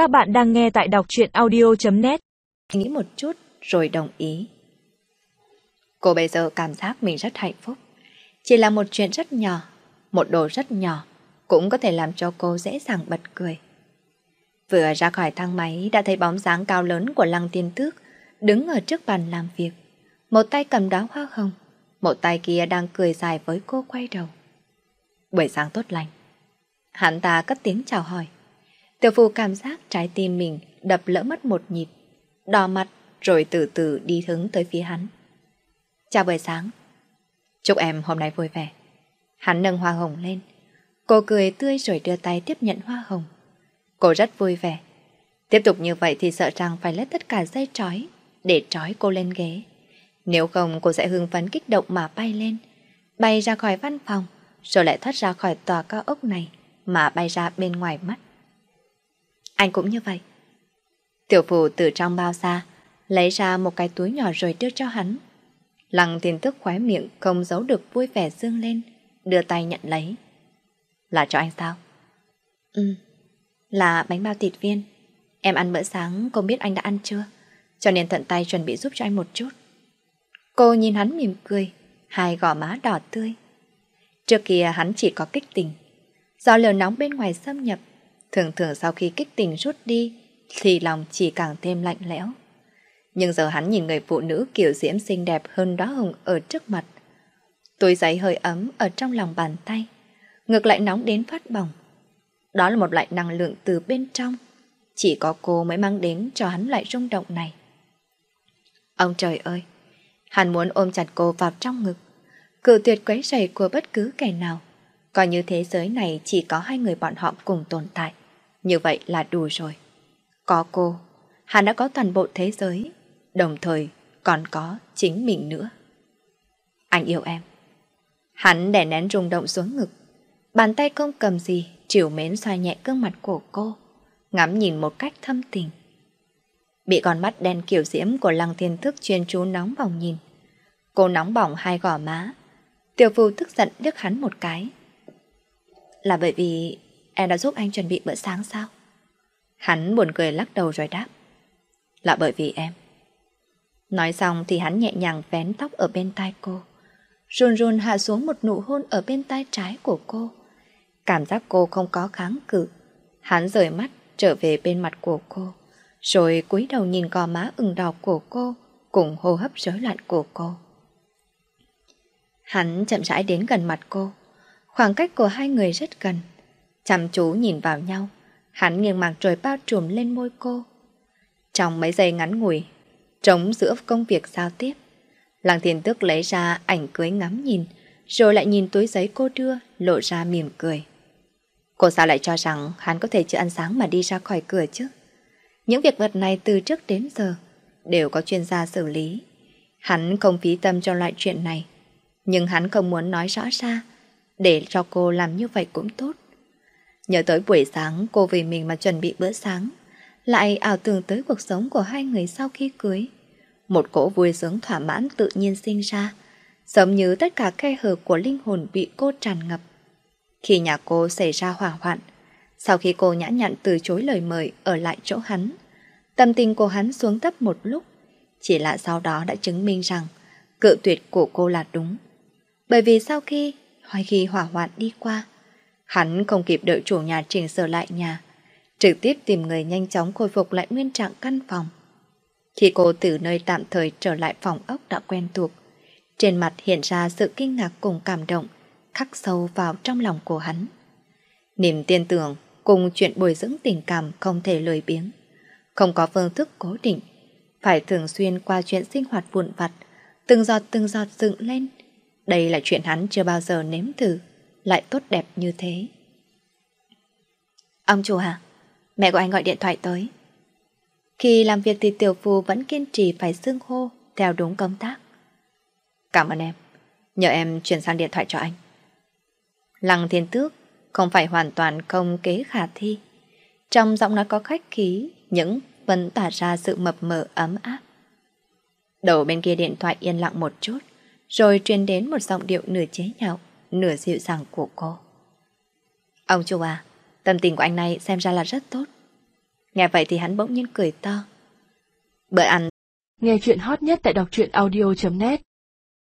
Các bạn đang nghe tại đọc truyện audio.net Nghĩ một chút rồi đồng ý. Cô bây giờ cảm giác mình rất hạnh phúc. Chỉ là một chuyện rất nhỏ, một đồ rất nhỏ, cũng có thể làm cho cô dễ dàng bật cười. Vừa ra khỏi thang máy đã thấy bóng dáng cao lớn của Lăng Tiên Tước đứng ở trước bàn làm việc. Một tay cầm đá hoa hồng, một tay kia đang cười dài với cô quay đầu. Buổi sáng tốt lành. Hắn ta cất tiếng chào hỏi. Tiểu phu cảm giác trái tim mình đập lỡ mất một nhịp, đỏ mặt rồi từ từ đi hướng tới phía hắn. Chào buổi sáng. Chúc em hôm nay vui vẻ. Hắn nâng hoa hồng lên. Cô cười tươi rồi đưa tay tiếp nhận hoa hồng. Cô rất vui vẻ. Tiếp tục như vậy thì sợ rằng phải lấy tất cả dây trói để trói cô lên ghế. Nếu không cô sẽ hưng phấn kích động mà bay lên, bay ra khỏi văn phòng, rồi lại thoát ra khỏi tòa cao ốc này mà bay ra bên ngoài mắt. Anh cũng như vậy. Tiểu phụ từ trong bao xa, lấy ra một cái túi nhỏ rồi đưa cho hắn. Lăng tiền tức khóe miệng không giấu được vui vẻ dương lên, đưa tay nhận lấy. Là cho anh sao? Ừ, là bánh bao thịt viên. Em ăn bữa sáng không biết anh đã ăn chưa, cho nên tận tay chuẩn bị giúp cho anh một chút. Cô nhìn hắn mỉm cười, hai gò má đỏ tươi. Trước kia hắn chỉ có kích tình. Do lửa nóng bên ngoài xâm nhập, thường thường sau khi kích tình rút đi, thì lòng chỉ càng thêm lạnh lẽo. Nhưng giờ hắn nhìn người phụ nữ kiểu diễm xinh đẹp hơn đó hồng ở trước mặt. Túi giấy hơi ấm ở trong lòng bàn tay, ngược lại nóng đến phát bỏng. Đó là một loại năng lượng từ bên trong, chỉ có cô mới mang đến cho hắn loại rung động này. Ông trời ơi! Hắn muốn ôm chặt cô vào trong ngực, cự tuyệt quấy rầy của bất cứ kẻ nào. Coi như thế giới này chỉ có hai người bọn họ cùng tồn tại. Như vậy là đủ rồi. Có cô, hắn đã có toàn bộ thế giới, đồng thời còn có chính mình nữa. Anh yêu em. Hắn đè nén rung động xuống ngực. Bàn tay không cầm gì, chiều mến xoa nhẹ gương mặt của cô, ngắm nhìn một cách thâm tình. Bị con mắt đen kiểu diễm của lăng thiên thức chuyên chú nóng bỏng nhìn. Cô nóng bỏng hai gò má. Tiểu phu tức giận đứt hắn một cái. Là bởi vì em đã giúp anh chuẩn bị bữa sáng sao? Hắn buồn cười lắc đầu rồi đáp. Là bởi vì em. Nói xong thì hắn nhẹ nhàng vén tóc ở bên tai cô. Run run hạ xuống một nụ hôn ở bên tai trái của cô. Cảm giác cô không có kháng cự. Hắn rời mắt trở về bên mặt của cô rồi cúi đầu nhìn gò má ửng đỏ của cô, cùng hô hấp rối loạn của cô. Hắn chậm rãi đến gần mặt cô, khoảng cách của hai người rất gần. Chăm chú nhìn vào nhau, hắn nghiêng mặt rồi bao trùm lên môi cô. Trong mấy giây ngắn ngủi, trống giữa công việc giao tiếp, Lăng Thiên Tước lấy ra ảnh cưới ngắm nhìn, rồi lại nhìn túi giấy cô đưa, lộ ra mỉm cười. Cô sao lại cho rằng hắn có thể chưa ăn sáng mà đi ra khỏi cửa chứ? Những việc vật này từ trước đến giờ đều có chuyên gia xử lý. Hắn không phí tâm cho loại chuyện này, nhưng hắn không muốn nói rõ ra, để cho cô làm như vậy cũng tốt. Nhớ tới buổi sáng cô vì mình mà chuẩn bị bữa sáng, lại ảo tưởng tới cuộc sống của hai người sau khi cưới. Một cỗ vui sướng thỏa mãn tự nhiên sinh ra, giống như tất cả khe hở của linh hồn bị cô tràn ngập. Khi nhà cô xảy ra hỏa hoạn, sau khi cô nhã nhặn từ chối lời mời ở lại chỗ hắn, tâm tình của hắn xuống thấp một lúc, chỉ là sau đó đã chứng minh rằng cự tuyệt của cô là đúng. Bởi vì sau khi, hoài khi hỏa hoạn đi qua, hắn không kịp đợi chủ nhà chỉnh sửa lại nhà, trực tiếp tìm người nhanh chóng khôi phục lại nguyên trạng căn phòng. Khi cô từ nơi tạm thời trở lại phòng ốc đã quen thuộc, trên mặt hiện ra sự kinh ngạc cùng cảm động, khắc sâu vào trong lòng của hắn. Niềm tin tưởng cùng chuyện bồi dưỡng tình cảm không thể lười biếng. Không có phương thức cố định, phải thường xuyên qua chuyện sinh hoạt vụn vặt, từng giọt từng giọt dựng lên. Đây là chuyện hắn chưa bao giờ nếm thử, lại tốt đẹp như thế. Ông chủ hả? Mẹ của anh gọi điện thoại tới. Khi làm việc thì tiểu phù vẫn kiên trì phải xưng hô theo đúng công tác. Cảm ơn em. Nhờ em chuyển sang điện thoại cho anh. Lăng thiên tước không phải hoàn toàn không kế khả thi. Trong giọng nói có khách khí, những vẫn tỏa ra sự mập mờ ấm áp. Đầu bên kia điện thoại yên lặng một chút, rồi truyền đến một giọng điệu nửa chế nhạo, nửa dịu dàng của cô. Ông chú à, tâm tình của anh này xem ra là rất tốt. Nghe vậy thì hắn bỗng nhiên cười to. Bữa ăn. Nghe chuyện hot nhất tại đọc truyện audio.net